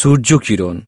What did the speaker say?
সূর্য কিরণ।